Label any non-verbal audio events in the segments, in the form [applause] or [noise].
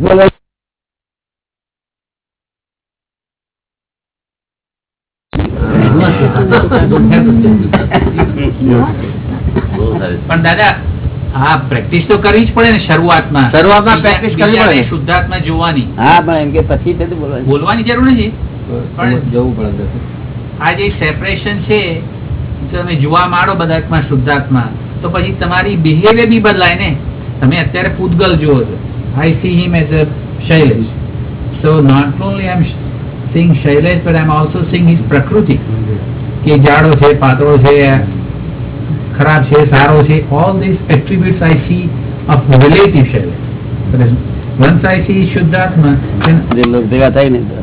પણ દાદા હા પ્રેક્ટિસ તો કરવી જ પડે ને શરૂઆતમાં. શરૂઆતમાં પ્રેક્ટિસ કરવી પડે. શુદ્ધાત્મા જોવાની. હા પણ એમ કે પછી બોલવાની. જરૂર નથી. પણ જવું પડે આ જે સેપરેશન છે તમે જોવા માંડો બધામાં શુદ્ધાત્મા તો પછી તમારી બિહેવિયર બી બદલાય ને. તમે અત્યારે પૂતગલ જુઓ છો. આઈ see him as a Shailesh. So not only I'm seeing Shailesh, but I'm also seeing his Prakruti. કે જાડો છે પાતળો છે ખરાબ છે સારો છે all this attributes I see of relative Shailesh once I see શુદ્ધાત્મા જે લોક ભેગા થાય ને તો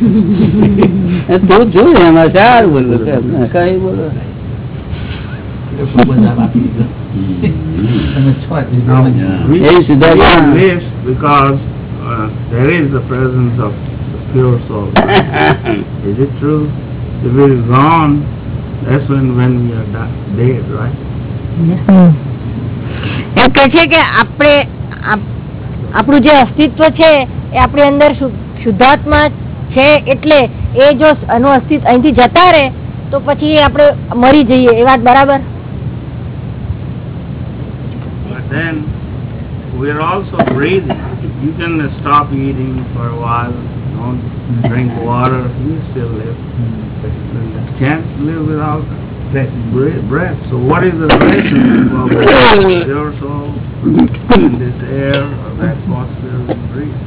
[laughs] જોયું એમાં સારું બોલું કઈ બોલો બધા. Now, we, Siddhartha. exist because uh, there is the presence of the pure soul. is it true? If it is gone, that's when when we are dead, right? એમ કે છે કે આપણે આપણું જે અસ્તિત્વ છે એ આપણી અંદર શુદ્ધાત્મા છે એટલે એ જો એનું અસ્તિત્વ અહીંથી જતા રહે તો પછી આપણે મરી જઈએ એ વાત બરાબર But then we're also breathing. You can uh, stop eating for a while, don't drink water, you still live. You can't live without breath. breath. So what is the relationship of your soul and this air or that atmosphere we breathe?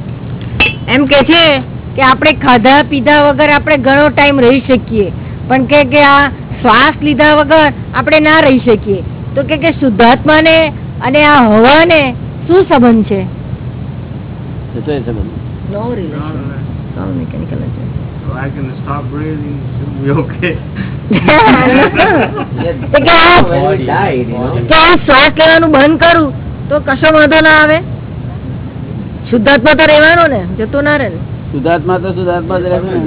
એમ કે છે કે આપણે ખાધા પીધા વગર આપણે ઘણો time રહી શકીએ પણ કે આ શ્વાસ લીધા વગર આપણે ના રહી શકીએ તો કે કે શુદ્ધાત્માને અને આ હવાને શું સંબંધ છે? તો એ સંબંધ. No No, relation no, all mechanical So I can stop breathing, should be okay. [laughs] આ When we died, you know. કે આ શ્વાસ લેવાનું બંધ કરું તો કશો વાંધો ના આવે. શુદ્ધાત્મા તો રહેવાનો ને જતો ના રહે ને. શુદ્ધાત્મા તો શુદ્ધાત્મા જ રહેશે ને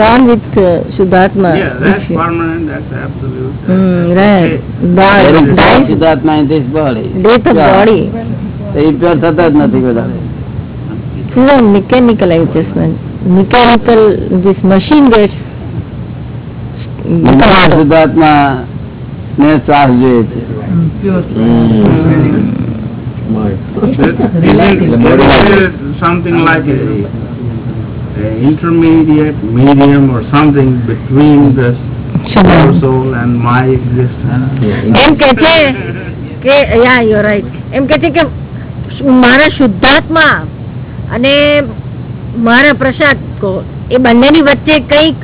એને with uh, નથી Yeah, that's we you Yeah, permanent, that's absolute. that's- mm, right. okay. There is Dies- in this body. Death of body તો એ pure થતા જ નથી વધારે This is a mechanical adjustment. Mechanical, this machine gets. શુદ્ધાત્મા ને શ્વાસ જોઈએ છે it- it something like a intermediate, medium or something between the soul and my existence? એમ કે છે કે યા યુ રાઈટ એમ કે છે કે મારા શુદ્ધાત્મા અને મારા પ્રસાદ એ બંનેની વચ્ચે કંઈક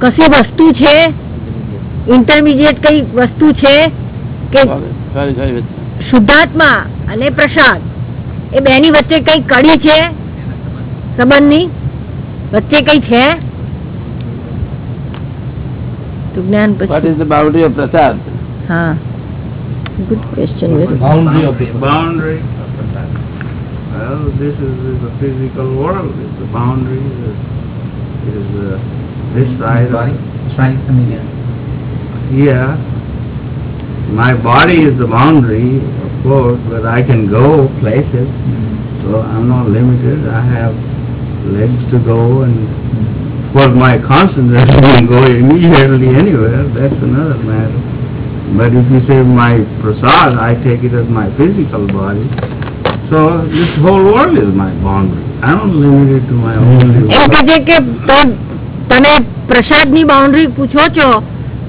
કશી વસ્તુ છે? ઇન્ટરમીડિયેટ કઈ વસ્તુ છે કે. શુદ્ધાત્મા અને પ્રસાદ એ બેની વચ્ચે કઈ કડી છે? સંબંધની વચ્ચે કઈ છે તો જ્ઞાન What પછી is the boundary of prasad? હા good question Boundary of the Boundary. Well, this is the physical world, is the boundary, is, is uh, this side of Sorry, sorry, I mean, uh, Yeah. My body is the boundary, of course, but I can go places, so I'm not limited. I have legs to go and, for my concentration can go immediately anywhere, that's another matter. But if you say my prasad, I take it as my physical body. So this whole world is my boundary. I don't limit it to my ત- તમે પ્રસાદની boundary પૂછો છો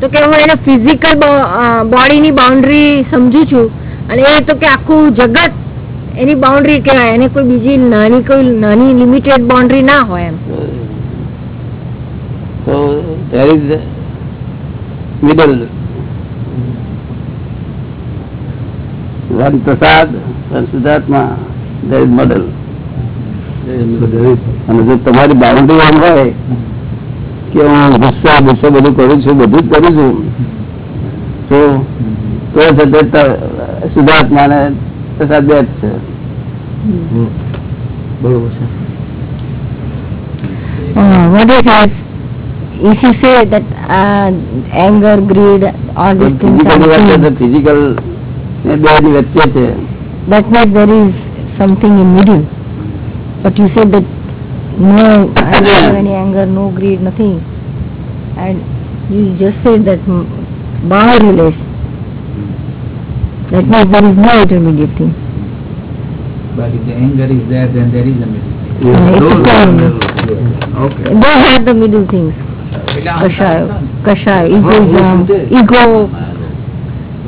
તો કે હું એને physical બોડીની boundary સમજુ છું અને એ તો કે આખું જગત એની બાઉન્ડ્રી કહેવાય. એને કોઈ બીજી નાની કોઈ નાની લિમિટેડ બાઉન્ડ્રી ના હોય એમ. તો there is middle one Prasad one શુદ્ધાત્મા, there is અને જો તમારી બાઉન્ડ્રી એમ હોય કે હું ગુસ્સા ગુસ્સો બધું કરું છું બધું જ કરું છું તો તો છે તે ત- પ્રસાદ બે જ છે બરોબર છે what is this if you say that uh, anger greed all these things are physical એ બે ની વચ્ચે છે that means there is something in middle. But you said that no, I don't have any anger, no greed, nothing. And you just said that mm, Bhava relates. That means there is no intermediate. But if the anger is there, then there is a middle thing. Yeah. Uh, Those are. Okay. They have the middle things. Kasha, kashaya, egoism, ego,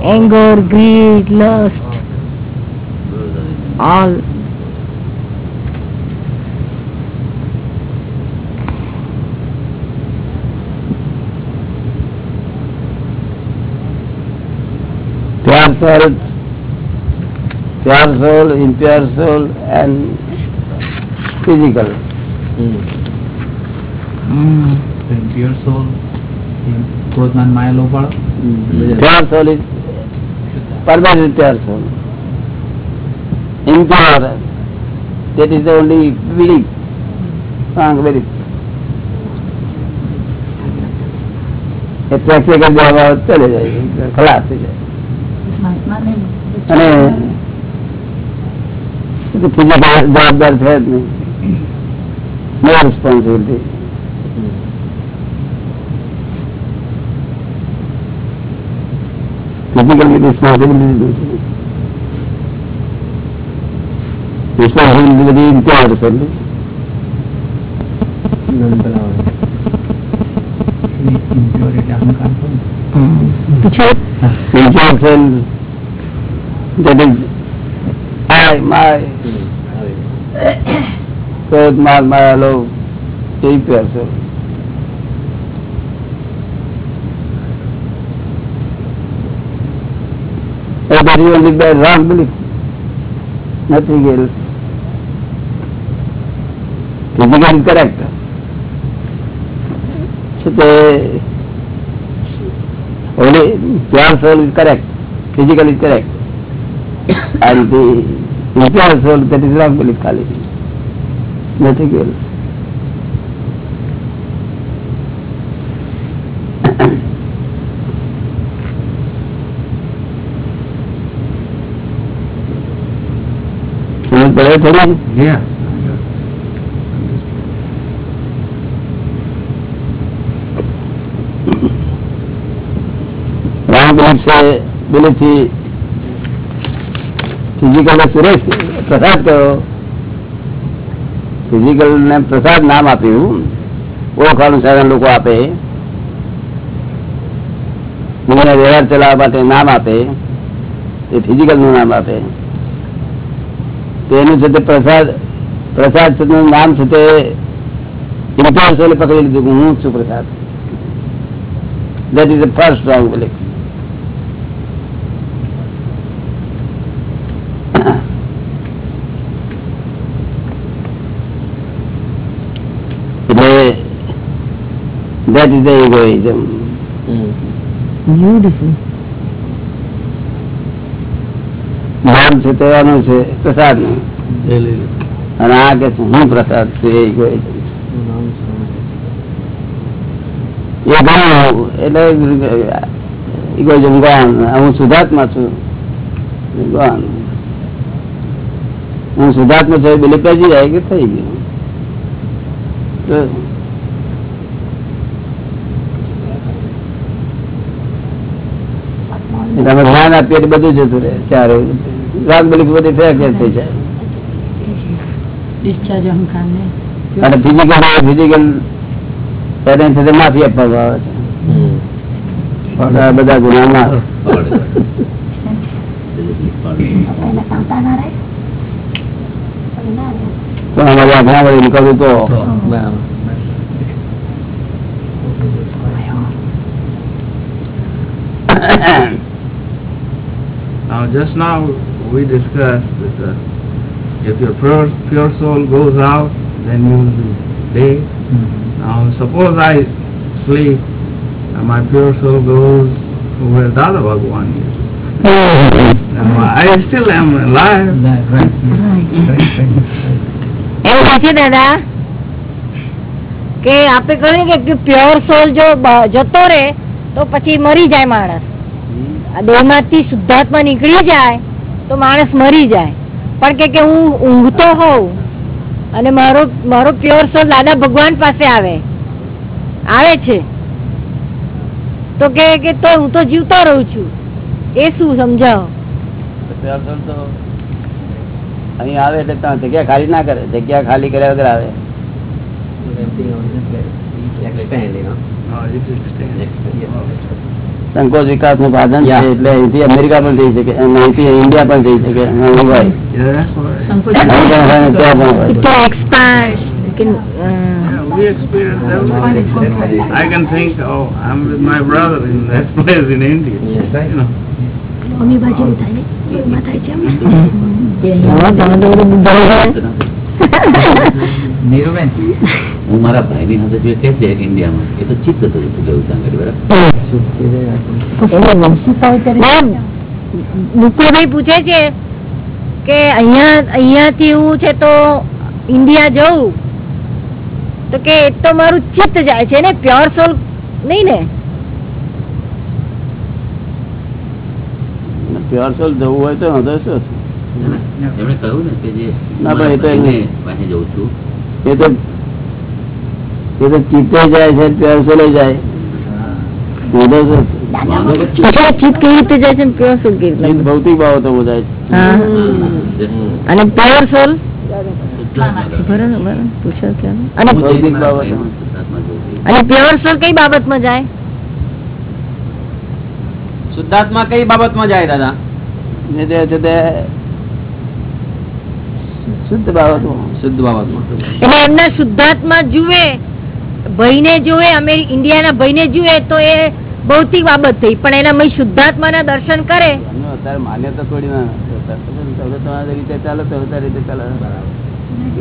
anger, greed, lust, all. Pure soul, pure soul, impure soul, and physical. Pure soul ક્રોધમાન માયા લોભ વાળો Pure soul is permanent pure soul. Impure, that is the only belief, strong belief. એ practical જવાબ ચલે જાય ખલાસ થઈ જાય અને ફિઝિકલ જવાબદાર છે જ નહીં. No responsibility physical responsibility responsibility બધી ઇમ્પ્યોર છે ઇમ્પ્યોર એટલે અહંકાર ખરું. પૂછો ક્રોધ માર માયા લોભ એ cell. Oh, that is only the wrong belief. Nothing else. Physical is impure soul, that is wrong belief khali. Nothing else. સમજ પડે થોડી. રામ છે બિલીફથી ફિઝિકલ ને સુરેશ પ્રસાદ કયો ફિઝિકલ ને પ્રસાદ નામ આપ્યું. ઓળખાણું સાધન લોકો આપે. મને વ્યવહાર ચલાવવા માટે નામ આપે. એ ફિઝિકલનું નામ આપે. તેનું છે તે પ્રસાદ પ્રસાદનું નામ છે તે ઇમ્પ્યોર સોલે પકડી લીધું હું છું Prasad. That is first first wrong belief. એટલે that is the egoism. beautiful. નામ છે તેવાનું છે પ્રસાદનું અને આ કે હું પ્રસાદ છું એ egoism. એ ગણું એટલે ઇગોઇઝમ ગણ હું સુધાર્થમાં છું ગણ હું સુધાર્થમાં છું બિલીફ જાય કે થઈ ગયું તો એટલે ધ્યાન આપીએ એટલે બધું જતું રહે ચારે રાગ બિલીફ બધી ફેર થઈ જાય? અને ફિઝિકલ ફિઝિકલ પેરેન્ટ સાથે માફી આપવામાં આવે છે. બધા ગુનામાં. તો અમારી આજ્ઞા વળી નીકળવું તો. Now, just now we discussed that uh, if your pure, pure soul goes out, then you will be dead. Mm -hmm. Now, suppose I sleep and my pure soul goes where Dada Bhagwan is. Now, I still am alive. Right, right, right. એવું છે દાદા કે આપણે કહ્યું કે pure સોલ જો જતો રહે તો પછી મરી જાય માણસ દેહમાંથી શુદ્ધાત્મા નીકળી જાય તો માણસ મરી જાય. પણ કે કે હું ઊંઘતો હોઉં અને મારો મારો પ્યોર સોલ દાદા ભગવાન પાસે આવે આવે છે. તો કે કે તો હું તો જીવતો રહું છું. એ શું સમજાવો? તો અહીં આવે એટલે ત્યાં જગ્યા ખાલી ના કરે જગ્યા ખાલી કર્યા વગર આવે. Everything on the સંકોચ વિકાસનું સાધન છે Yeah. એટલે અહીંથી અમેરિકા પણ જઈ શકે અને અહીંથી ઇન્ડિયા પણ જઈ શકે અને અહીં હોય Yeah, that's what. અહીં પણ હોય ને ત્યાં પણ હોય It can expand. It can, uh, Yeah, we experience everything. I can think, oh, I'm with my brother in that place in India. Yes. You know. હા, તમે તો બધું બુદ્ધાઈ નીરુબેન હું મારા ભાઈની સાથે જે કે છે ઇન્ડિયામાં એ તો ચિત્ત હતું ગયું ત્યાં આગળ બરાબર? મુકુભાઈ પૂછે છે કે અહીંયા અહીંયાથી હું છે તો ઇન્ડિયા જઉં? તો કે એ તો મારું ચિત્ત જાય છે ને પ્યોર સોલ નહીં ને? પ્યોર સોલ જવું હોય તો વાંધો શું એમણે કહ્યું ને કે જે ના, ભાઈ તો એને પાસે જઉં છું. એ તો એ તો ચિત્તે જાય છે પ્યોર લઈ જાય. ભૌતિક બાબતો અને પ્યોર સોલ અને પ્યોર કઈ બાબતમાં જાય? શુદ્ધાત્મા કઈ બાબતમાં જાય દાદા? ને તે શુદ્ધ બાબતમાં. શુદ્ધ બાબતમાં. એટલે એમના શુદ્ધાત્મા જુએ ભાઈને જુએ અમે ઇન્ડિયાના ભાઈને જુએ તો એ ભૌતિક બાબત થઈ. પણ એના મય શુદ્ધાત્માના દર્શન કરે. અત્યારે માન્યતા થોડી ના રીતે ચાલો તમે તમારી રીતે ચાલો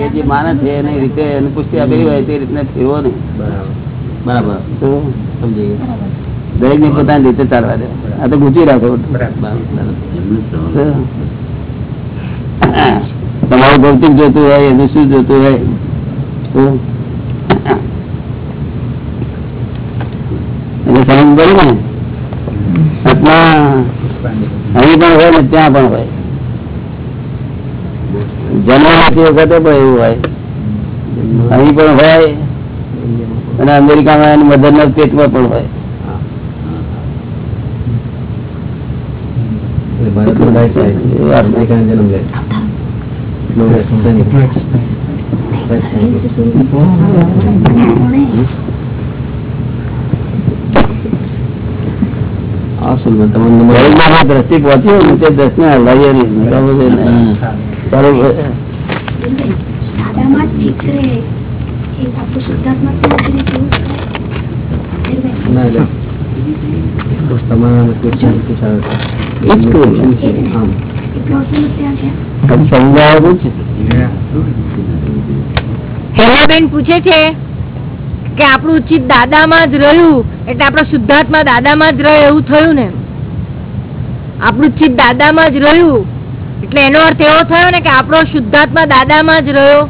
એ જે માને છે એની રીતે એની પુષ્ટિ આપેલી હોય તે રીતના ફેરવો નહીં. બરાબર. બરાબર સમજી ગયા. દરેક ને પોતાની રીતે ચાલવા દે. આ તો ગુચી રાખો. બરાબર. તમારું ભૌતિક જોતું હોય એનું શું જોતું હોય? એટલે સમજ પડી ને? આત્મા અહીં પણ હોય ને ત્યાં પણ હોય. જન્મ વખતે પણ એવું હોય. અહીં પણ હોય અને અમેરિકામાં એની મધરના પેટમાં પણ હોય. ભારતમાં જન્મ લે તમારો નંબર દરેકમાં આ દ્રષ્ટિ પહોંચી હોય ને તે દ્રષ્ટિને હલાવીએ નહીં બરાબર છે ને? તમારા હેલાબેન પૂછે છે કે આપણું ચિત્ત દાદામાં જ રહ્યું એટલે આપણા શુદ્ધાત્મા દાદામાં જ રહે એવું થયું ને. આપણું ચિત્ત દાદામાં જ રહ્યું એટલે એનો અર્થ એવો થયો ને કે આપણો શુદ્ધાત્મા દાદામાં જ રહ્યો.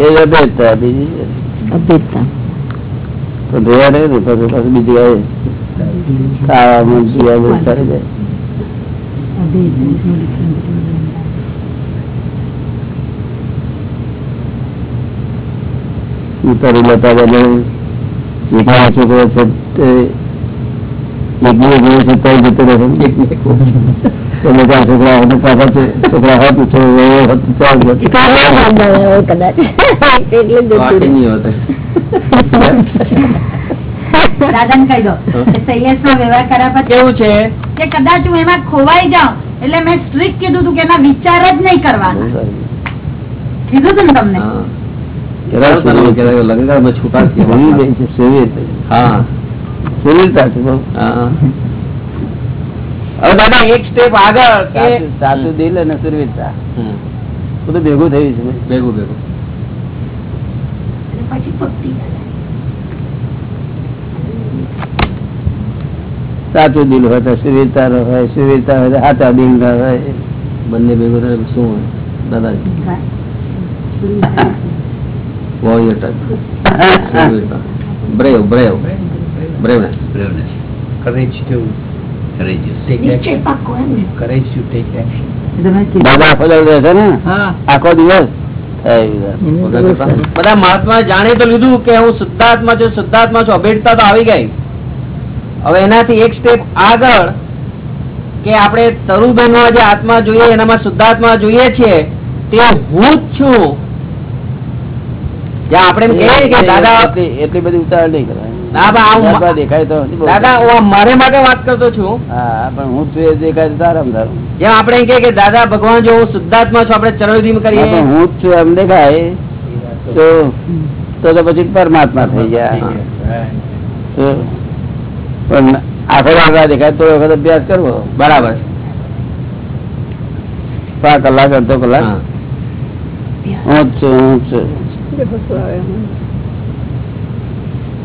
એ અભેદતા બીજી અભેદતા. તો જોયા રહે પછી પાછું બીજી આવે. ખાવામાં પીવા સારી જાય ઉતારી લેતા બને. એકલા છોકરો છે તોય જતો રહે તો બધા છોકરા કદાચ. એટલે કહી દો કે શૈલેષનો વ્યવહાર કર્યા પછી કેવું છે? કે કદાચ હું એમાં ખોવાઈ જાઉં એટલે મેં સ્ટ્રિક્ટ કીધું હતું કે એના વિચાર જ નહીં કરવાના. કીધું હતું ને તમને? લંગરમાં છૂટા હા. સુનિલતા છે હા. હવે દાદા એક સ્ટેપ આગળ સાચું- દિલ અને સુરવીરતા બધું ભેગું થયું છે. ભેગું ભેગું. અને પછી ભક્તિ સાચું દિલ હોય તો સુરવીરતા હોય સુરવીરતા હોય સાચા દિલ ના હોય બંને ભેગું થાય શું હોય? દાદાજી. Brave brave braveness braveness courage to બધા. બધા મહાત્મા જાણે તો લીધું કે હું શુદ્ધાત્મા છું શુદ્ધાત્મા છું અભેડતા તો આવી ગઈ. હવે એનાથી એક સ્ટેપ આગળ કે આપણે તરુબેન જે આત્મા જોઈએ એનામાં શુદ્ધાત્મા જોઈએ છીએ તે હું જ છું. જ્યાં આપણે કે દાદા એટલી એટલી બધી ઉતાવળ નહીં ના દાદા દેખાય તો દાદા હું મારે માટે વાત કરતો છું. હા પણ હું છું એ દેખાય તો તારું. જેમ આપણે કે દાદા ભગવાન જો હું શુદ્ધાત્મા છું આપણે ચરણવિધિ કરીએ. હું જ છું એમ દેખાય. તો તો તો પછી પરમાત્મા થઈ ગયા. પણ આખો દેખાય તો વખત અભ્યાસ કરવો. બરાબર. પાંચ કલાક અડધો કલાક. હા. જ છું હું છું.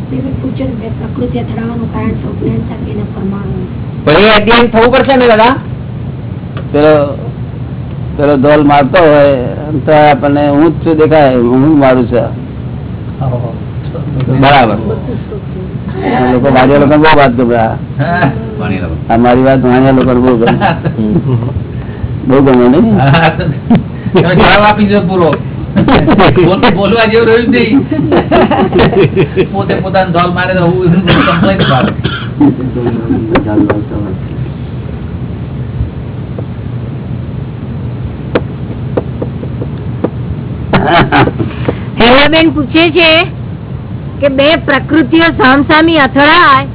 પૂછે ને પ્રકૃતિ અથડાવાનું કારણ સૌ જ્ઞાનતા પરમાણુ. પણ એ અધ્યયન થવું પડશે ને દાદા? પેલો પેલો ધોલ મારતો હોય તો આપણને હું જ છું દેખાય હું મારું છે. બરાબર. લોકો વાડિયા લોકો બહુ વાત ગભરા હા. પાણી લાવો. આ મારી વાત વાણિયા લોકો બહુ ગમે. [laughs] બહુ ગમે નહીં? જવાબ આપી દો પૂરો. બોલ- બોલવા જેવું રહ્યું નહીં પોતે પોતાનો ધોલ મારે હું કમ્પ્લેન પાડું. હેલાબેન પૂછે છે કે બે પ્રકૃતિઓ સામસામી અથડાય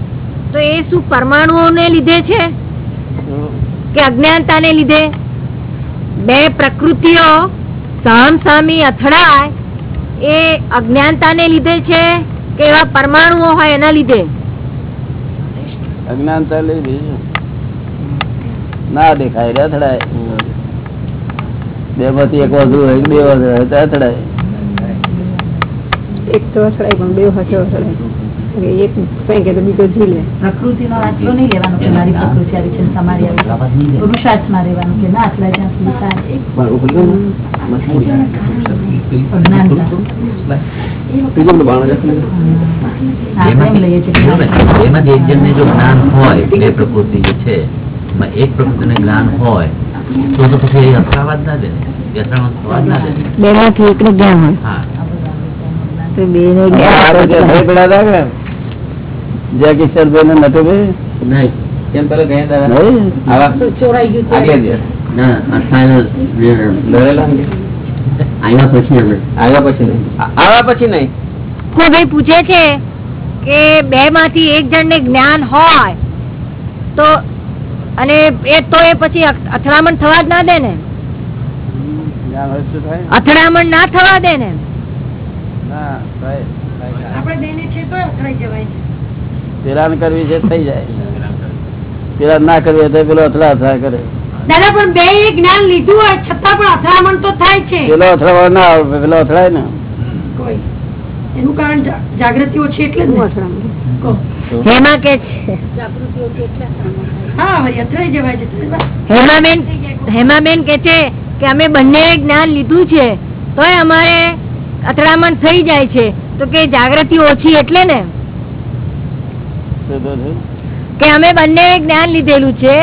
તો એ શું પરમાણુઓને લીધે છે કે અજ્ઞાનતાને લીધે બે પ્રકૃતિઓ સામસામી અથડાય એ અજ્ઞાનતાને લીધે છે કે એવા પરમાણુઓ હોય એના લીધે? અજ્ઞાનતા લીધી ના દેખાય રે અથડાય. બે માંથી એક વધુ હોય બે વધુ હોય તો અથડાય. એક તો અથડાય પણ બે હાથે અથડાય. એક ફેંકે તો બીજો ઝીલે પ્રકૃતિનો આશરો નહીં લેવાનો કે મારી પ્રકૃતિ આવી છે ને તમારી આવી પુરુષાર્થમાં રહેવાનું કે ના આટલા ત્યાં સુધી કે જો ને, જ્ઞાન હોય બે પ્રકૃતિ જે છે એમાં એક પ્રકૃતિને જ્ઞાન હોય તો તો પછી એ ના. બે જ્ઞાન ને ભાઈ જય કિશોરભાઈ ને નટુભાઈ નહીં. કેમ પેલા ગયા દાદા? ચોરાઈ ગયું આગલે દિવસ ના અઠાણું દોરેલા ને? આવ્યા પછી અમે. આવ્યા પછી નહીં. આ- આવ્યા પછી નહીં. ભાઈ પૂછે છે કે બે માંથી એક જણ ને જ્ઞાન હોય તો અને એ તો એ પછી અથડામણ થવા જ ના દે ને? અથડામણ ના થવા દે ને? ના, આપણે છે તો અથડાઈ જવાય છે કરવી છે થઈ જાય. પેલા ના કરવી હોય તો પેલો અથડા અથડા કરે. દાદા પણ બે જ્ઞાન લીધું હોય છતાં પણ અથડામણ તો થાય છે. પેલો અથડાવા ના આવે પેલો અથડાય ને. એનું કારણ જાગૃતિ ઓછી એટલે જ ને. કહો. હેમા કે છે? હા વળી અથડાઈ જવાય છે. તો બસ. હેમાબેન કે છે કે અમે બંને જ્ઞાન લીધું છે તોય અમારે અથડામણ થઈ જાય છે. તો કે જાગૃતિ ઓછી એટલે ને? કે અમે બંને જ્ઞાન લીધેલું છે.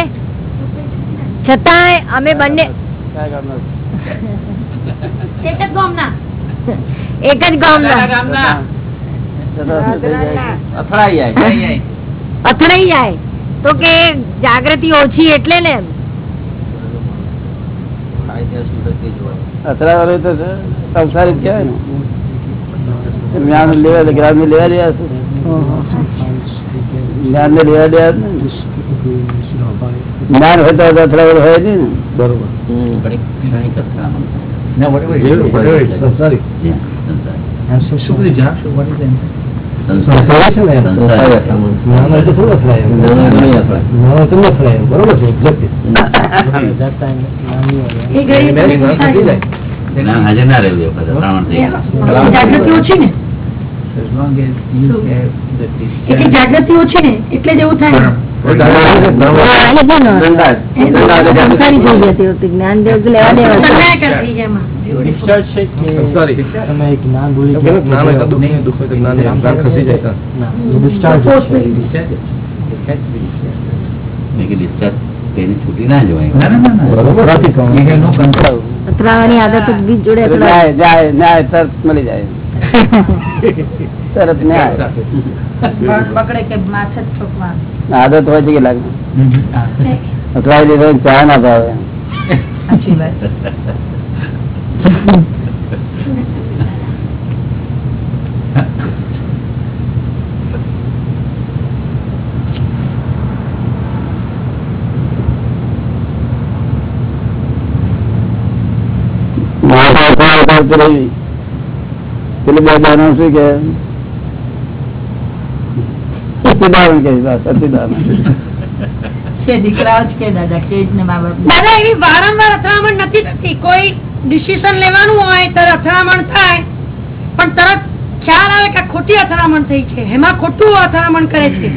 છતાં અમે બંને એક જ. એક થઈ જાય? અથડાઈ જાય. તો કે જાગૃતિ ઓછી એટલે ને અથડાવાનું તો. સંસારી જ કહેવાય ને. જ્ઞાન લેવા જ્ઞાન લેવા છે. જ્ઞાન ને લેવા દેવા જ્ઞાન હોય તો અથડાવાનું હોય. ને? બરોબર હાજર ના રહેવું. જાગૃતિ ઓછી ને? As long as you So- have the એ કે discharge જાગૃતિઓ છે ને એટલે જ એવું થાય from- આ એ છે ને, ધંધા. એ ધંધા એટલે સંસારી થઈ જતી હોતી જ્ઞાન દેવ કે લેવા દેવા છે. સન્માય કરતી છે એમાં ડિસ્ચાર્જ છે કે સંસારી. તમે જ્ઞાન ભૂલી એમ કે જ્ઞાન હોય તો દુઃખ નહીં, દુઃખ હોય તો જ્ઞાન નહીં. જ્ઞાન ખસી જાય તો. ડિસ્ચાર્જ discharge જ છે. It has to be discharged. મેં કે discharge થઈને છૂટી ના જવાય ના, ના, ના, ના. બરોબર. You have no control. અથડાવાની આદત જ બીજ જોડે એટલે અથડાય. ન્યાય જાય ન્યાય તરત મળી જાય તરત ઠોકવા આદત. હોય છે કે લાગે Ah. દીધો ચા ના ભાવે. સાચી વાત માથા અથડાય તો આવતી રહી. પેલી બે બહેનો શું કે? સતીદાન કે છે, દીકરાઓ જ કે દાદા કે જ ને દાદા એવી વારંવાર અથડામણ નથી થતી. કોઈ ડિસિઝન લેવાનું હોય ત્યારે અથડામણ થાય. પણ તરત ખ્યાલ આવે કે ખોટી અથડામણ થઈ છે. એમાં ખોટું અથડામણ કરે છે.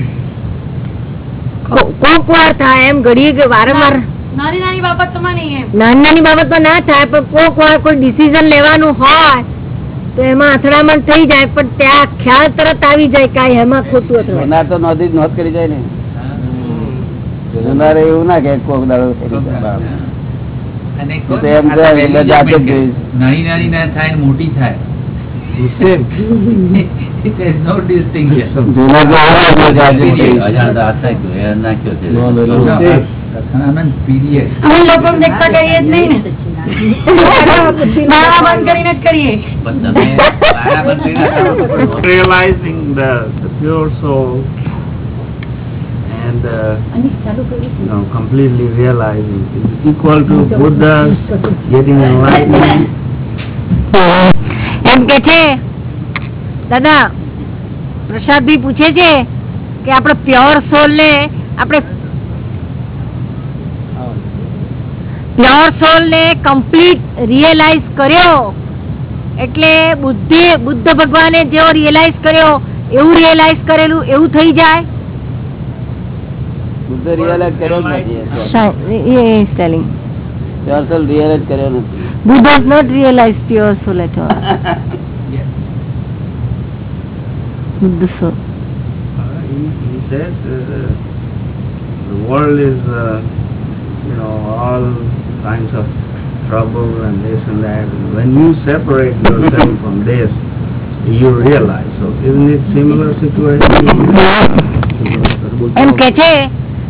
કો- કોક વાર થાય એમ ઘડીએ વારંવાર. નાની નાની બાબતોમાં નહીં એમ. નાની નાની બાબતમાં ના થાય પણ કોક વાર કોઈ ડિસિઝન લેવાનું હોય તો એમાં અથડામણ થઈ જાય પણ ત્યાં ખ્યાલ તરત આવી જાય કે એમાં ખોટું અથડામણ. જોનાર તો નોંધી જ નોંધ કરી જાય ને. જોનારે એવું ના કે કોક દાડો કોઈ. નાની નાની ના થાય મોટી થાય. [laughs] [laughs] અમે લોકો દેખતા જ નહીં ને. Realizing the, the pure soul and uh, you know, completely realizing is equal to Buddha's getting enlightenment. એમ કે છે દાદા પ્રસાદભાઈ પૂછે છે કે આપણે પ્યોર સોલ ને આપણે પ્યોર સોલ ને કમ્પ્લીટ રિયલાઇઝ કર્યો એટલે બુદ્ધિ બુદ્ધ ભગવાને જેવો રિયલાઇઝ કર્યો એવું રિયલાઇઝ કરેલું એવું થઈ જાય બુદ્ધ realize કર્યો નથી Buddha pure soul at all. Buddha soul. Uh, he, he said uh, the world is, uh, you know, all kinds of trouble and this and that. And when you separate yourself from this, you realize. So isn't it similar situation? એમ કે છે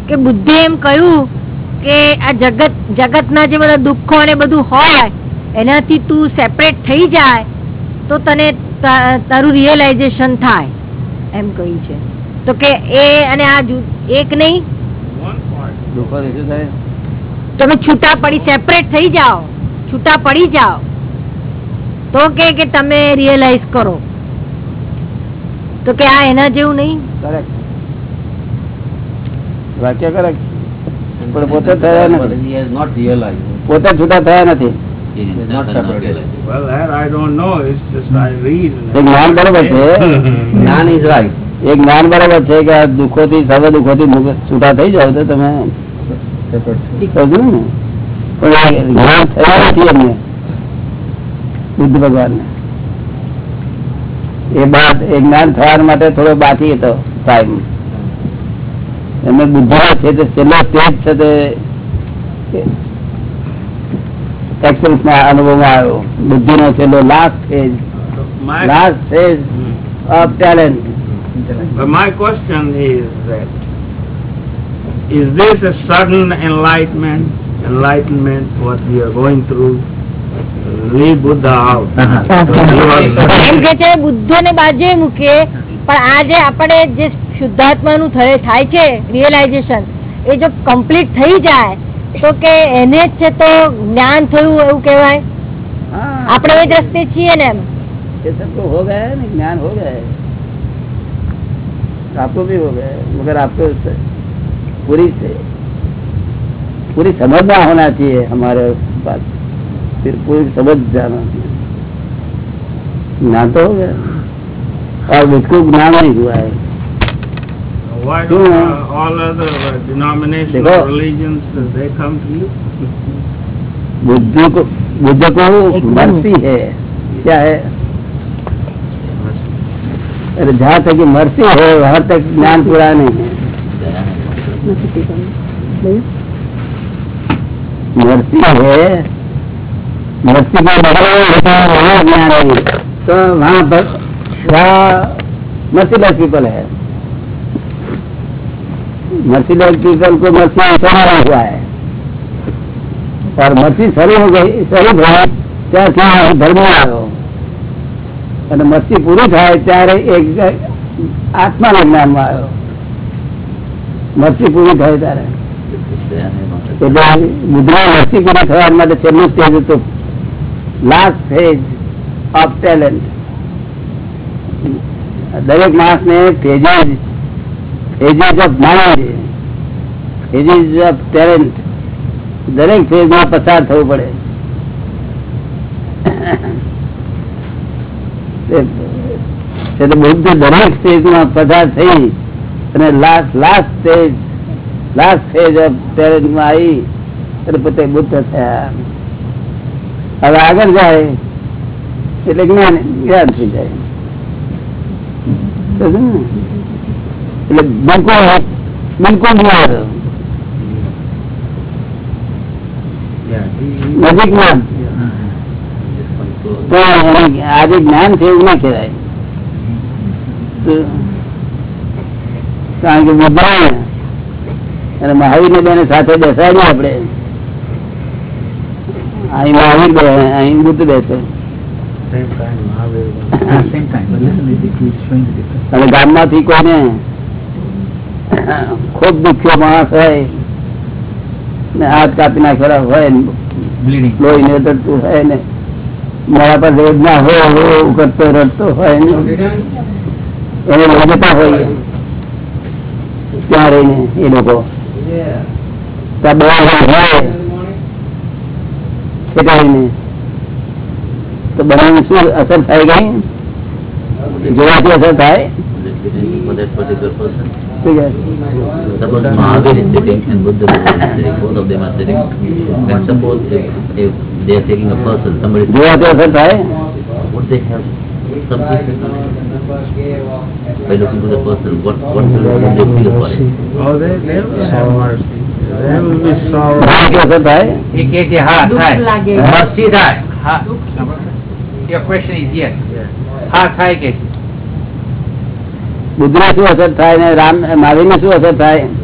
કે બુદ્ધિ એમ કહ્યું કે આ જગત જગતના જે બધા દુઃખો અને બધું હોય એનાથી તું સેપરેટ થઈ જાય તો તને તારું રિયલાઇઝેશન થાય એમ કહ્યું છે તો કે એ અને આ એક નહીં One part. દુઃખોથી શું થાય તમે છૂટા પડી સેપરેટ થઈ જાઓ છૂટા પડી જાઓ તો કે કે તમે રિયલાઇઝ કરો તો કે આ એના જેવું નહીં Correct. વાક્ય correct. પણ પોતે થયા નથી he has not realized. પોતે છૂટા થયા નથી He is not separated. Well, that I don't know. It's just I read. એ જ્ઞાન બરોબર છે [laughs] જ્ઞાન is right. એ જ્ઞાન બરોબર છે કે આ દુઃખોથી સર્વ દુઃખોથી મુક્ત છૂટા થઈ જાવ તો તમે બુદ્ધ ભગવાન એ બાદ એ જ્ઞાન થવા માટે થોડો બાકી હતો ટાઈમ એમને બુદ્ધા છે તે છેલ્લો સ્ટેજ છે તે એક્સપિરિયન્સ ના અનુભવમાં આવ્યો. બુદ્ધિ નો છેલ્લો last stage last stage of talent my question is that is this a sudden enlightenment? Enlightenment what we are going through? Leave buddha out. Uh-huh. એમ કે છે બુદ્ધો પણ આ જે આપણે જે શુદ્ધાત્મા થાય છે રિયલાઇઝેશન એ જો કમ્પ્લીટ થઈ જાય તો કે એને જ છે તો જ્ઞાન થયું એવું કહેવાય? આપણે એ દ્રષ્ટિ છીએ ને એમ. હો ગયા જ્ઞાન હો ગયા આપકો ભી હો ગયા મગર આપકો पूरी से पूरी समझना होना चाहिए हमारे पास फिर पूरी समझ जाना चाहिए। ज्ञान तो हो गया। और मुझको ज्ञान नहीं हुआ है। Uh, uh, uh? बुद्ध को बुद्ध को मर्सी है। क्या है? अरे जहाँ तक ये मर्सी है वहाँ तक ज्ञान पूरा नहीं है। નથી પીવાનું. લઈ. मर्सी है मर्सी का मतलब वहाँ ज्ञान है तो वहाँ पर वहाँ मर्सीलेस पीपल है मर्सीलेस पीपल को मर्सी सहारा हुआ है और मर्सी શરૂ हो गई શરૂ થાય ત્યારથી આ ધર્મ આવ્યો અને મસ્તી પૂરી થાય ત્યારે એક આત્માના જ્ઞાનમાં આવ્યો મસ્તી પૂરી થાય તારે એટલે બુદ્ધમાં મસ્તી પૂરી થવા માટે છેલ્લું સ્ટેજ હતું. લાસ્ટ ફેજ ઓફ ટેલેન્ટ દરેક માણસ ને phases of mind phases of talent દરેક ફેઝમાં પસાર થવું પડે. બુદ્ધ દરેક સ્ટેજમાં પસાર થઈ અને last last stage last stage of આવી અને પોતે બુદ્ધ થયા. હવે આગળ જાય, એટલે જ્ઞાન જ્ઞાન થઈ જાય? એટલે બિલકુલ બિલકુલ જ્ઞાન. નજીક જ્ઞાન. આજે જ્ઞાન છે એવું ના કહેવાય. કારણ કે મુદ્રા અને મહાવીર ને બેને સાથે બેસાડીએ આપણે. અહીં મહાવીર બે અહીં બુદ્ધ બેસે. અને ગામમાંથી કોઈને ખૂબ દુખ્યો માણસ હોય ને હાથ કાપી નાખેલા હોય ને. લોહી ને તરતું હોય ને મારા પર વેદના હોય હો કરતો રડતો હોય ને એને લગતા હોય ત્યાં રહીને એ લોકો તો બનાવની શું અસર થાય ગઈ જોવાથી અસર થાય For that particular person. શું કહે? Suppose Mahavir is sitting and Buddha is sitting, both of them are sitting. And suppose if, if they are taking a person, somebody is જોવાથી અસર થાય would they have some by looking to the person, what what will they feel for it? Oh, they, they will have mercy. They will be sorrow. અસર થાય Your question is yes. હા થાય કે બુદ્ધ ને શું અસર થાય ને રામ મહાવીર ને શું અસર થાય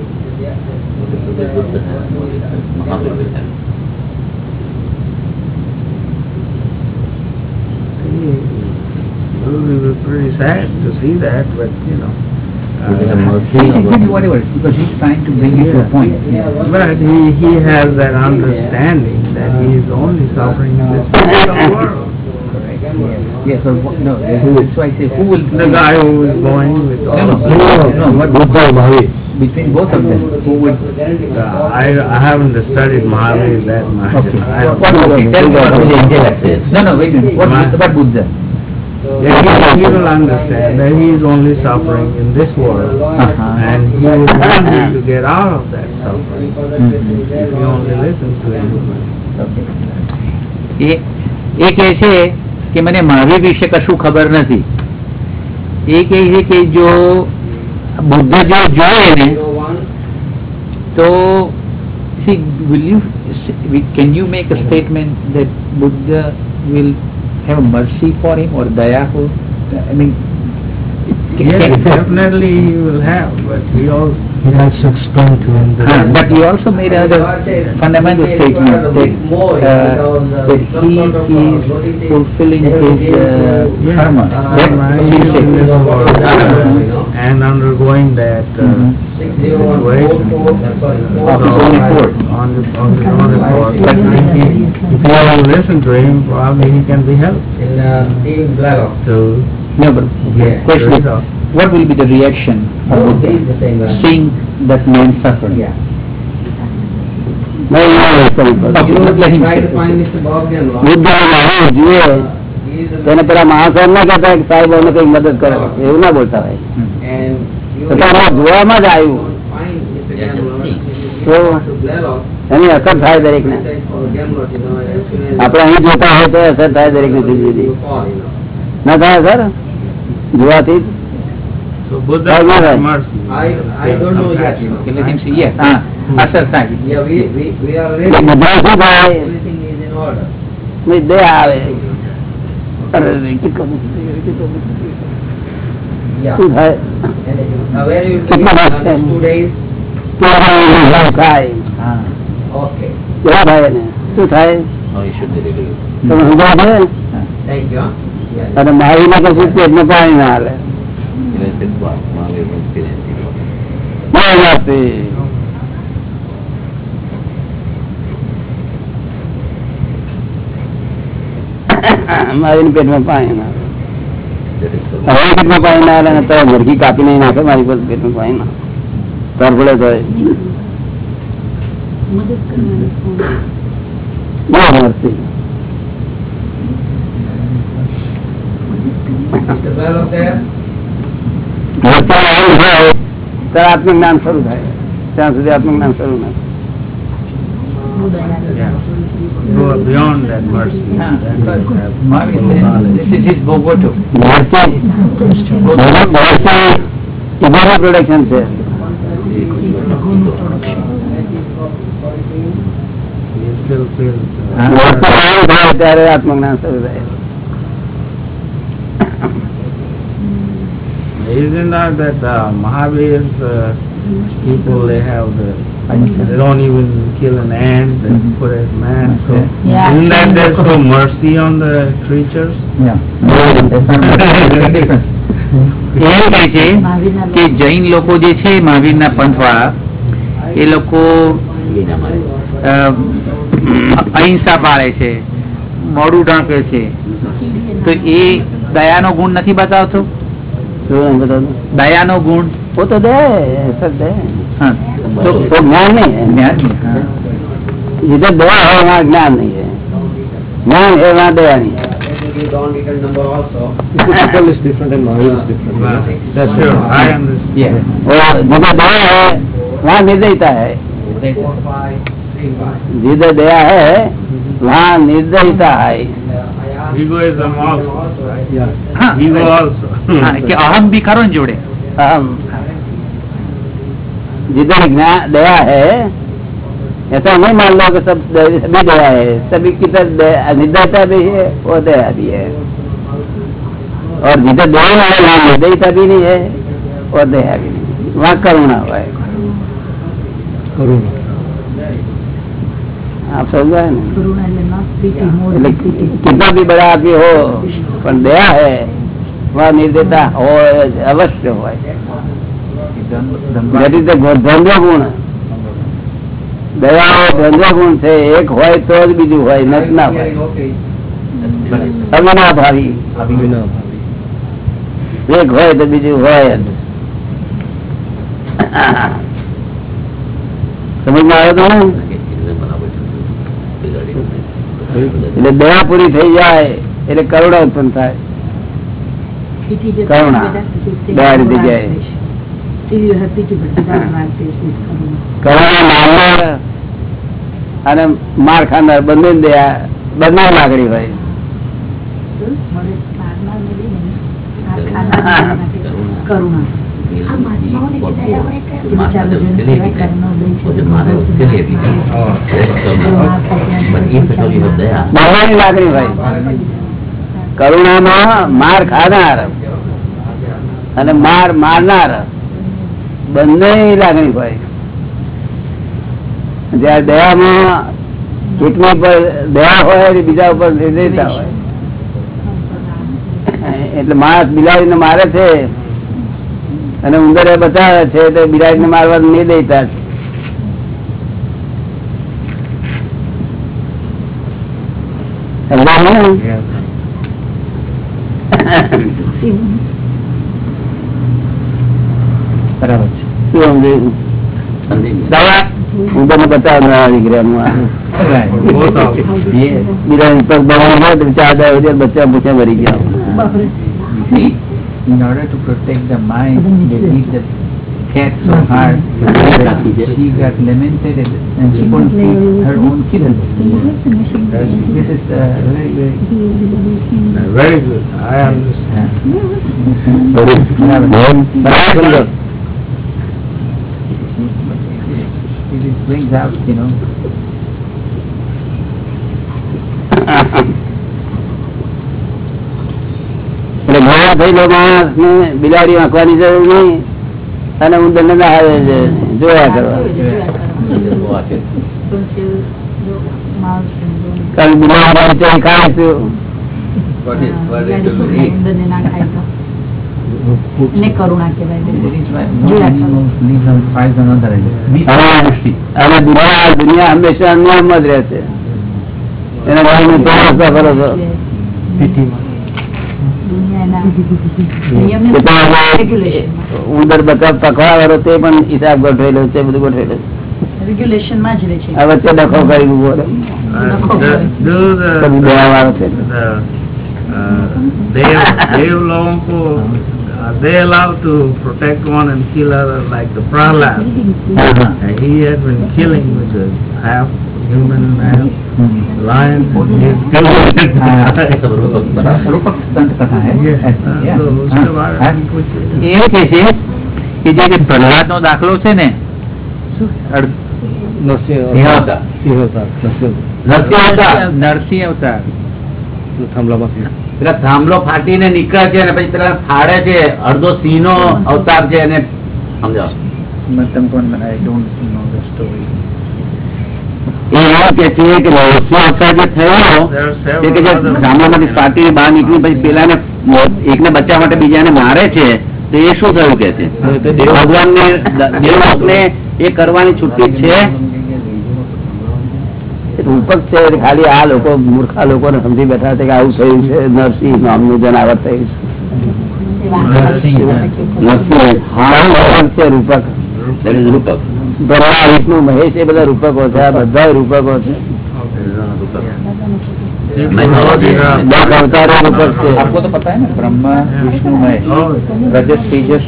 It will be pretty sad to see that, but you know. Is it a uh, mercy or what? Whatever, because he's trying to bring it to a point. But he, he has that understanding that he is only suffering in this physical world. Yes, but what- no, that's why I say, who will... The guy who is going with No, all no, the no, what, between both of them, who would... Uh, I, I haven't studied Mahavir that much. Okay. I- What, okay, tell me what What is the it? intellect says. No, no, wait a minute, what, Ma- what Buddha? Yeah, he, will understand that he is only suffering in this world, Uh-huh. and he will want you to get out of that suffering mm -hmm. if you only listen to him. એ એ કહે છે કે મને મહાવીર વિશે કશું ખબર નથી એ કહે છે કે જો બુદ્ધ જો જોયે ને તો see will you can you make a statement that Buddha will have mercy for him or daya for I mean Yes, definitely he will have, but he also He also explained to him that but he also made another fundamental statement that, uh, that he is fulfilling his uh, karma. That karma he is in this world said. and undergoing that uh, Mhm. situation. Of his own accord. On his, on his own accord. But if he, if you will listen to him, probably he can be helped to No, but get question is, what will be the reaction of Buddha seeing that man Okay, say. Buddha અને મહાવીર જુએ તેને પેલા માણસો એમ ના કહેતા કે સાહેબ અમને કઈ મદદ કરો. એવું ના બોલતા હોય. આમાં જોવામાં જ આવ્યું. તો એની અસર થાય દરેક ને આપણે અહીં જોતા હોય તો અસર થાય દરેક ને જુદી. જુદી ના થાય સર જોવાથી Oh, શું થાય Oh, તમે સમજાય છે Thank you. અને મારી માં કશું પેટમાં પાણી ના હાલે. મારી પેટમાં પાણી ના હવે પેટમાં પાણી ના હાલે તો મુરગી કાપી નહીં નાખે મારી પાસે પેટમાં પાણી ના તરફડે તો બહુ મસ્તી Mr. Bello there? ભક્તિમાં આવું થાય ત્યારે આત્મજ્ઞાન શરૂ થાય ત્યાં સુધી આત્મજ્ઞાન શરૂ ના થાય. Yeah. Go beyond that mercy. હા, Then you have Mahavir full knowledge. this is his Bhagavato. ભક્તિ ભક્તિ ઇગોનું પ્રોડક્શન છે You still feel. Ah. ભક્તિ આવું થાય ત્યારે આત્મજ્ઞાન શરૂ થાય Isn't that that uh, Mahavir's uh, people they have the they don't even kill an ant they mm -hmm. put it as man. So Yeah. isn't that there's no mercy on the creatures? Yeah. No, એમ કે છે કે જૈન લોકો જે છે મહાવીરના પંથવાળા એ લોકો અહિંસા પાળે છે મોડું ઢાંકે છે તો એ દયાનો ગુણ નથી બતાવતો? દયાનો ગુણ वो तो दे सब दे હા तो वो ज्ञान नहीं है જ્ઞાન, હા. जिधर दया है वहाँ ज्ञान नहीं है ज्ञान है वहाँ दया नहीं है You don't equal number also. Protocol is different and Mahavir is different. Well, that's true. I understand. Yeah. वो जिधर दया है वहाँ निर्दयता है Yeah. Ego also. जोड़े जिधर दया है ऐसा नहीं मान लो कि सब सभी दया है सभी किधर निर्दयता भी है वो दया भी है और जिधर दया है वहाँ निर्दयता भी नहीं है और दया भी नहीं वहाँ करुणा हुआ है करुणा आप समझ रहे हैं ना એટલે कितना भी बड़ा आदमी हो पर दया है वह निर्दयता हो अवश्य हो જતી તે દ્વંદ્વ ગુણ દયા દ્વંદ્વ ગુણ છે એક હોય તો જ બીજું હોય નત ના હોય Okay. અવિના ભાવી Abhivina Bhavi. એક હોય તો બીજું હોય જ. સમજમાં આવ્યો તો એટલે દયા પૂરી થઈ જાય એટલે કરુણા ઉત્પન્ન થાય. કરુણા. દયા ની જગ્યાએ. કરુણા [laughs] મારનાર અને માર ખાનાર બંને દયા બંને લાગણી હોય. [laughs] કરુણા. કરુણામાં માર ખાનાર અને માર મારનાર બંને લાગણી હોય. જયારે દયામાં એકની પર દયા હોય બીજા ઉપર નિર્દયતા હોય. એટલે માણસ બિલાડીને મારે છે અને ઉંદરે બચાવે છે એટલે મારવા દેતા ને? Yes. બરાબર છે શું સમજાયું? દયા ઉંદર ને બચાવનારા દીકરાનું આ Both of you. બીજા પગ બગાડી ગયા તો ચાર દાડા સુધી બચ્ચા ભૂખ્યા મરી ગયા in order to protect the mind, they beat the cat so hard that she got lamented and she couldn't feed her own kitten. This is uh, very, very good. Uh, very good. I understand. Very good. It brings out, you know. [laughs] થયેલો માણસ ને બિલાડી વાંકવાની જરૂર નહીં. અને ઉંદર ને નહાવે છે. જોયા કરવા કારણ બિલાડી? કરુણા કહેવાય દુનિયા હંમેશા નિયમમાં જ રહેશે એના કારણે કરો છો. ઉંદર બકા પકવાવાળો તે પણ હિસાબ ગોઠવેલો છે બધું ગોઠવેલું રેગ્યુલેશનમાં જ રહે છે. આ વચ્ચે ડખો કરી ઊભો દેવ દેવ the- are they allowed to protect one and kill other like the Prahlad? [laughs] and he had been killing with the half human and half lion. He's killing it. એ કે છે કે જે જે પ્રહલાદ નો દાખલો છે ને નરસિંહ નરસિંહ અવતાર પેલા થાંભલો ફાટીને નીકળે છે અને પછી પેલા ફાડે છે અડધો સિંહ નો અવતાર છે અને સમજાવો. મતલબ કોણ બનાય ડોન્ટ નો ધ સ્ટોરી કે છે કે જે થયો તે કે જે several other ગામડામાંથી ફાટીને બહાર નીકળી પછી પેલાને એકને બચ્ચા માટે બીજાને મારે છે તો એ શું થયું કે છે? ભગવાન ને [laughs] દેવલોક ને એ કરવાની છુટ્ટી છે? રૂપક છે ખાલી આ લોકો મૂર્ખા લોકો ને સમજી બેઠા છે કે આવું થયું છે નરસિંહ નામનું જનાવર થયું છે. રૂપક. રૂપક. તો પતા બ્રહ્મા વિષ્ણુ મહેશ. રજત તેજસ.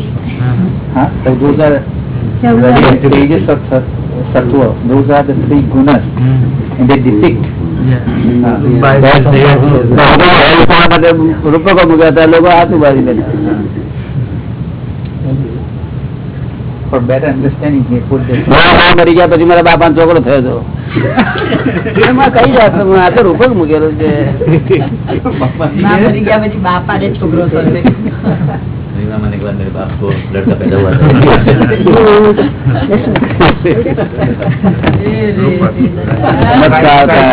હા those are, they depict uh, રૂપકો મૂક્યા હતા લોકો હાથ ઉભારી બેઠા for better understanding they put this મારા બા ગયા પછી મારા બાપા છોકરો થયો હતો એમાં કઈ જાત આ તો રૂપક મૂકેલો છે મરી ગયા પછી બાપા છોકરો થયો રીવા મને એક વાર મેરે બાપ को लड़का पैदा हुआ था મચ્છા અવતાર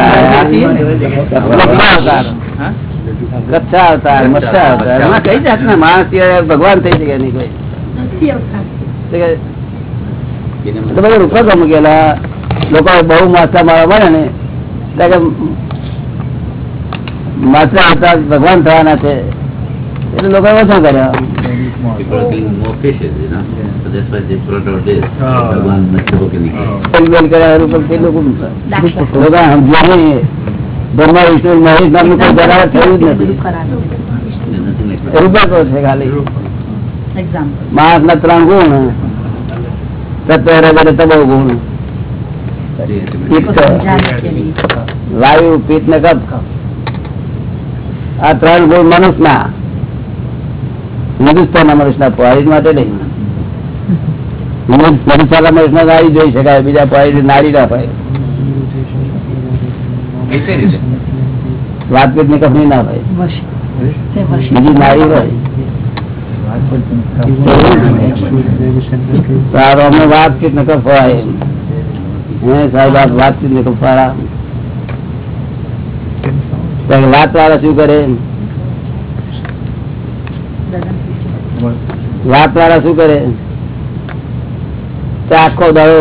લક્ષા અવતાર हाँ? કચ્છા અવતાર મચ્છા અવતાર એમાં કઈ જાતના માણસ સિવાય ભગવાન થઈ શકે નહીં કોઈ તો કે તો બધા રૂપકો મૂકેલા લોકો બહુ માથા મારવા મળે ને એટલે કે માથા હતા ભગવાન થવાના છે એટલે લોકો ઓછા કર્યા People are killing more fishes, you know. So that's why they brought out this. Oh. ભગવાન મચ્છરો કે નીકળે બેલ કર્યા રૂપકથી લોકો લોકો સમજ્યા નહીં બ્રહ્મા વિષ્ણુ મહેશ નામનું કોઈ જનાવર થયું જ નથી. Nothing like that. રૂપકો છે ખાલી. એક્ઝામ્પલ માણસ ના ત્રણ ગુણ. સત્ય રજત તબો ગુણ. ચિત્ત વાયુ પિત્ત ને કપ આ ત્રણ ગુણ મનુષ્યના. હિન્દુસ્તાનના મનુષ્યના પહાડી માટે નહીં. મનુષ્યના નારી જોઈ શકાય બીજા પહાડી નારી ના રીતે? વાતપીતની કંપની ના ભાઈ બીજી નારી હોય. અમને વાતચીત ને કપ હોય હે સાહેબ આપ વાતચીત ને કપ વાત વાળા શું કરે? વાત વાળા શું કરે? આખો દાડો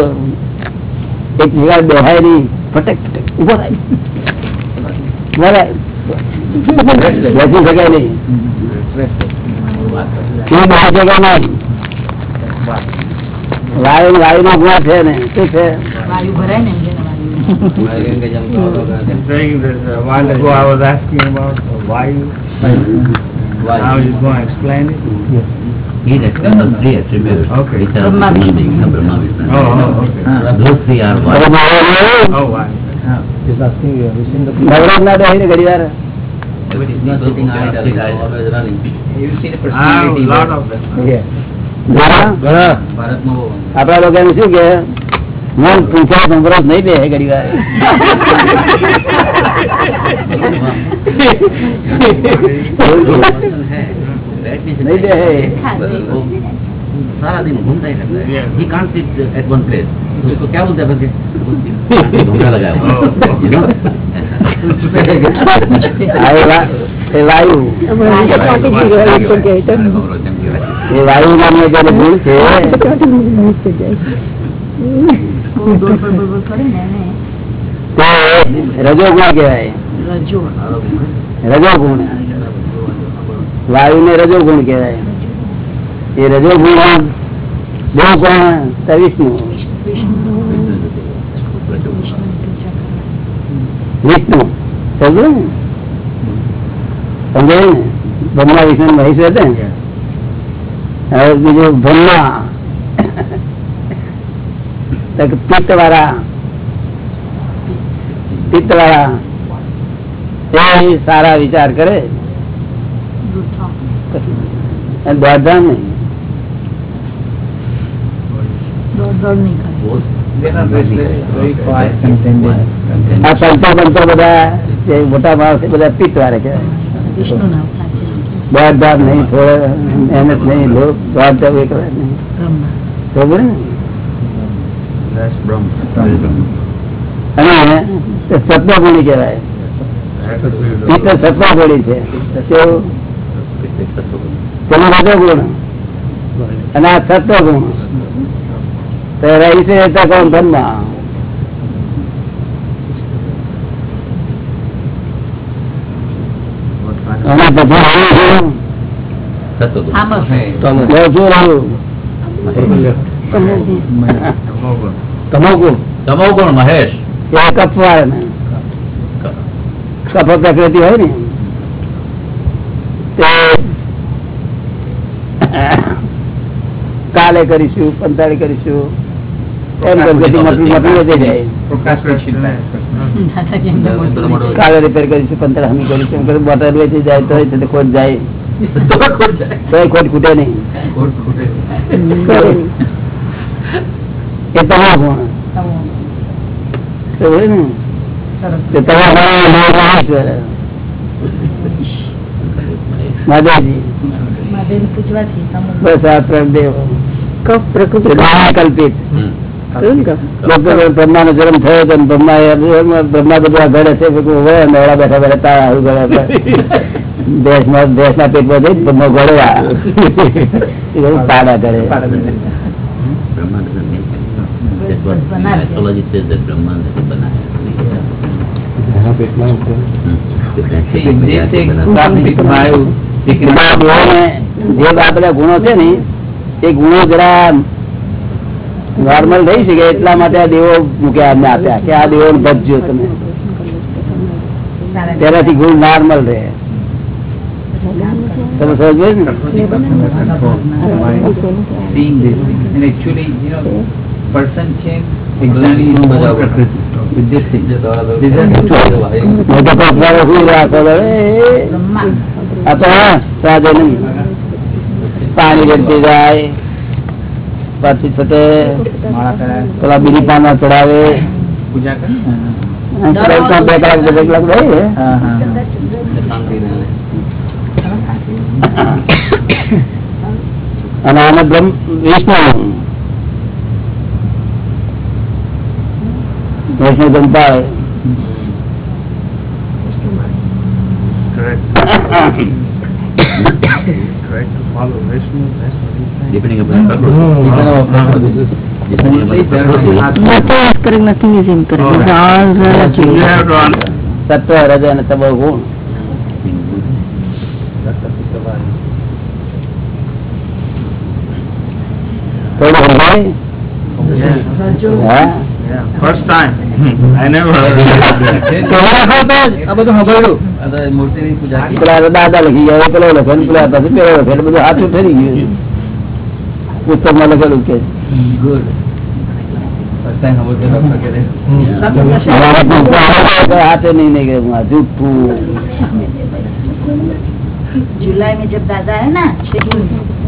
એક જગ્યાએ દોહાય નહીં ફટક ફટક ઊભો થાય. બેસી શકાય નહીં. વાયુ વાયુ ગુણ છે ને શું છે? વાયુ ભરાય ને વાયુ. A why you, going to explain it? He explains the three Okay. which are Brahma, Vishnu. Brahma, Vishnu. Oh, oh, okay. Those three are one. Oh, why? He's asking you, within the... નવરાજ ના બેસી ને ઘડી વાર You see the I have a lot of them. ઘણા આપડા લોકો એમ શું કે મન પૂછા સંભળાવ નહીં બે ઘડી વાર नहीं दे है। वो सारा दिन घूमता ही रहता है Yes. He can't sit at one place तो उसको क्या बोलते हैं फिर घूमने लगा है वो। Oh. You know? આ એ વા- એ વાયુ હમણાં તો ચોંટી જ ગયો, એક તો કહે તો. એ વાયુ નામનો જેનો ગુણ છે રજો ગુણ કહેવાય? રજો. રજો ગુણ વાયુ ને રજો ગુણ કહેવાય? એ રજો ગુણ બહુ કોણ? વિષ્ણુ. વિષ્ણુ. સમજો ને? સમજાય ને? બ્રહ્મા વિષ્ણુ મહેશ હતા ને? હવે બીજું બ્રહ્મા. તો કે પિત્ત વાળા પિત્ત વાળા એ સારા વિચાર કરે અને દોડધામ નહીં દોડ દોડ નહીં કરે They are not restless, very quiet, contented. આ સંતો બંતો બધા જે મોટા માણસ એ બધા પિત્ત વાળા કહેવાય વિષ્ણુ ના અવતાર છે દોડધામ નહીં થોડે મહેનત નહીં લોક દોડધામ એ કરે નહીં બ્રહ્મા બરોબર ને That's Brahma. અને સત્વગુણી કહેવાય. પિત્ત સત્વગુણી છે. તેનો રજોગુણ અને આ સત્વગુણ. તો રહી છે કોણ? બ્રહ્મા. અને પછી રહ્યું શું? તામસ શું? રહ્યું? તમાકુ તમો ગુણ મહેશ એ કપવાળ ને કફ પ્રકૃતિ હોય ને તે કાલે કરીશું પંતાળી કરીશું એમ કરતી મોટી મોટી વધે જાય Procrastination. દાદાજી એમને બોલતું નહીં. કાલે રિપેર કરીશું પંદર હમી કરીશું એમ કરી બોટલ વેચી જાય તો તે ખોટ જાય તો ખોટ ખૂટે નહીં એ તમારા ગુણ તો હોય ને સરસ તે તમારા મહારાજ માતાજી મહાદેવને પૂછવાથી સમૂહ બસ આ ત્રણ દેવ કફ પ્રકૃતિ કલ્પિત કહ્યું ને કફ. લોકો બ્રહ્મા નો જન્મ થયો તો બ્રહ્મા એ- બ્રહ્મા બધું આ ઘડે છે બધું હોય નવડા બેઠા બેઠા તારા આવું ઘડે દેશમાં દેશ ના પેટમાં જઈ બ્રહ્મા ઘડે આ. એ બધું પાડા કરે Brahma doesn't make astrology says that ગુણો છે ને એ ગુણો જરા નોર્મલ થઈ શકે એટલા માટે આ દેવો મૂક્યા અમને આપ્યા કે આ દેવો ભજજો તમે. તેનાથી ગુણ નોર્મલ રહે. તમે સમજો ને? રાખો છો? પાણી વેચી જાય પછી છતે પેલા બીડી પાના ચડાવે બે કલાક બે કલાક. અને આને બ્રહ્મ વિષ્ણુ વિષ્ણુ જમતા હોય Correct. Correct to follow Vishnu, that's what he's saying. Depending upon Prakriti. Depending upon Prakriti. Nothing is correct, nothing is incorrect. It's all You relative. Have જનતા હોય હૃદય અને તબો ગુણ. થોડું સમજાય? હા? Yeah, first time. I never heard of it. આ બધું સાંભળ્યું પેલા તો દાદા લખી ગયા પેલો લખે ને પેલા પાસે પેલો લખે એટલે બધું હાથું ઠરી ગયું પુસ્તકમાં લખેલું કે અમારા પુસ્તક હાથે નહીં નહીં કે હું આ જૂઠું जुलाई में जब दादा है ना छह जून